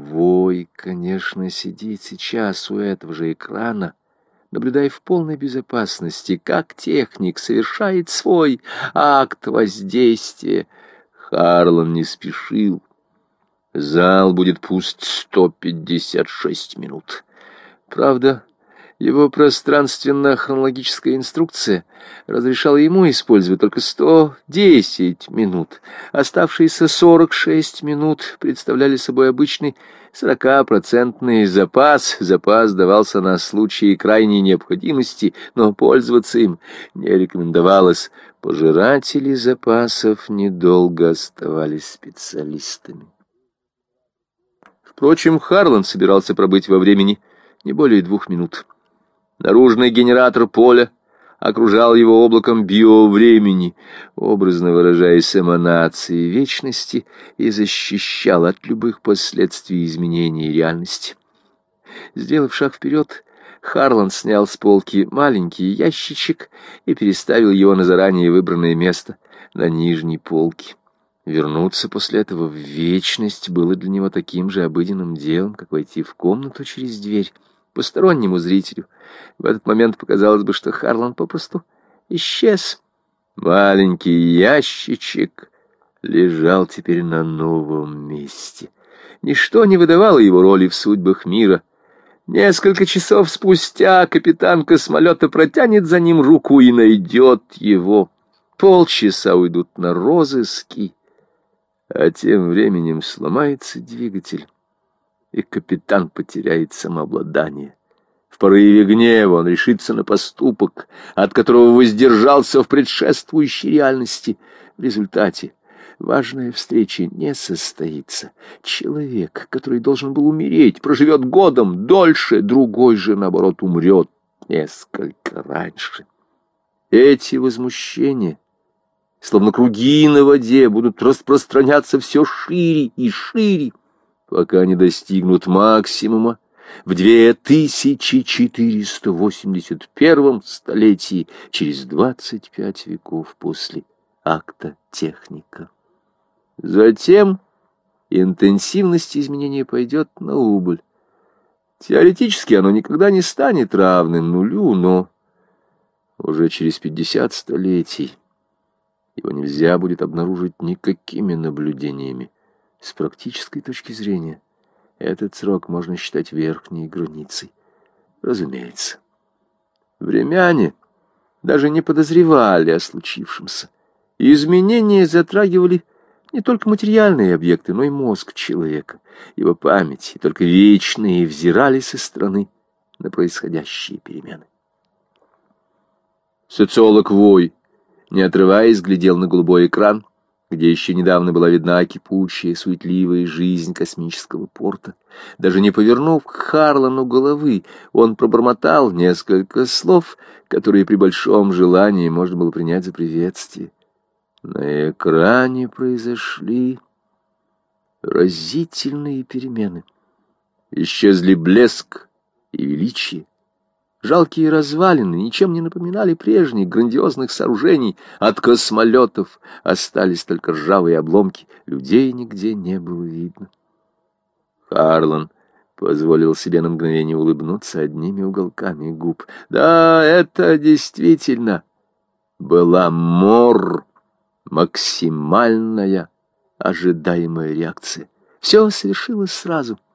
Вой, конечно, сидит сейчас у этого же экрана, наблюдая в полной безопасности, как техник совершает свой акт воздействия. Харлан не спешил. Зал будет пуст 156 минут. Правда, его пространственно-хронологическая инструкция разрешала ему использовать только 110 минут. Оставшиеся 46 минут представляли собой обычный 40-процентный запас. Запас давался на случай крайней необходимости, но пользоваться им не рекомендовалось. Пожиратели запасов недолго оставались специалистами. Впрочем, Харлан собирался пробыть во времени не более двух минут. Наружный генератор поля окружал его облаком биовремени, образно выражаясь эманацией вечности, и защищал от любых последствий изменений реальности. Сделав шаг вперед, Харлан снял с полки маленький ящичек и переставил его на заранее выбранное место на нижней полке. Вернуться после этого в вечность было для него таким же обыденным делом, как войти в комнату через дверь постороннему зрителю. В этот момент показалось бы, что Харлан попросту исчез. Маленький ящичек лежал теперь на новом месте. Ничто не выдавало его роли в судьбах мира. Несколько часов спустя капитан космолета протянет за ним руку и найдет его. Полчаса уйдут на розыски, а тем временем сломается двигатель и капитан потеряет самообладание. В порыве гнева он решится на поступок, от которого воздержался в предшествующей реальности. В результате важная встреча не состоится. Человек, который должен был умереть, проживет годом дольше, другой же, наоборот, умрет несколько раньше. Эти возмущения, словно круги на воде, будут распространяться все шире и шире пока не достигнут максимума в 2481 столетии, через 25 веков после акта техника. Затем интенсивность изменения пойдет на убыль. Теоретически оно никогда не станет равным нулю, но уже через 50 столетий его нельзя будет обнаружить никакими наблюдениями. С практической точки зрения, этот срок можно считать верхней границей. Разумеется. Времяне даже не подозревали о случившемся. Изменения затрагивали не только материальные объекты, но и мозг человека, его память, и только вечные взирали со стороны на происходящие перемены. Социолог Вой, не отрываясь, глядел на голубой экран, где еще недавно была видна кипучая, суетливая жизнь космического порта. Даже не повернув к Харлану головы, он пробормотал несколько слов, которые при большом желании можно было принять за приветствие. На экране произошли разительные перемены. Исчезли блеск и величие. Жалкие развалины ничем не напоминали прежних грандиозных сооружений. От космолетов остались только ржавые обломки. Людей нигде не было видно. Харлан позволил себе на мгновение улыбнуться одними уголками губ. Да, это действительно была мор, максимальная ожидаемая реакция. Все совершилось сразу —